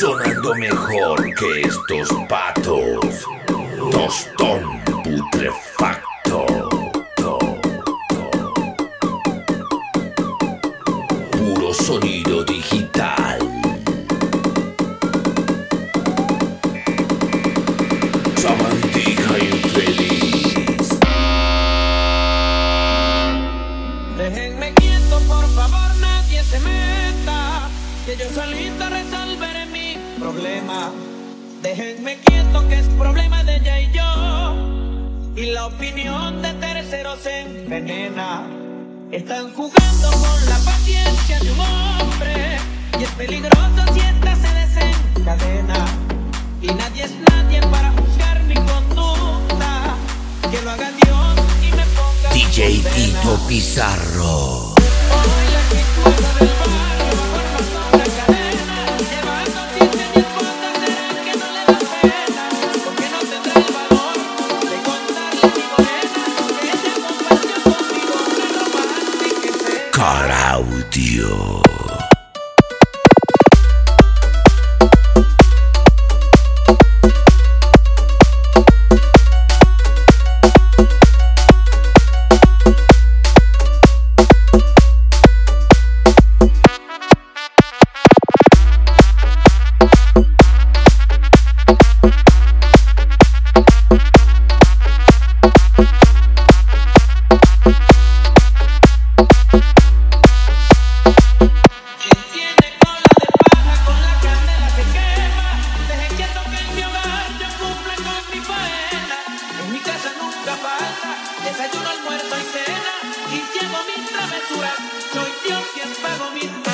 sonando mejor que estos patos. Tostón putrefacto. Puro sonido digital. Que yo solito resolveré mi problema. Déjenme quieto, que es problema de ella y yo. Y la opinión de terceros envenena. Están jugando con la paciencia de un hombre. Y es peligroso si esta se desencadena. Y nadie es nadie para juzgar mi conducta. Que lo haga Dios y me ponga DJ. Tito Pizarro. Hoy la ella barra, desayuno, almuerzo y cena, y si hago mis travesuras, soy Dios quien pago mis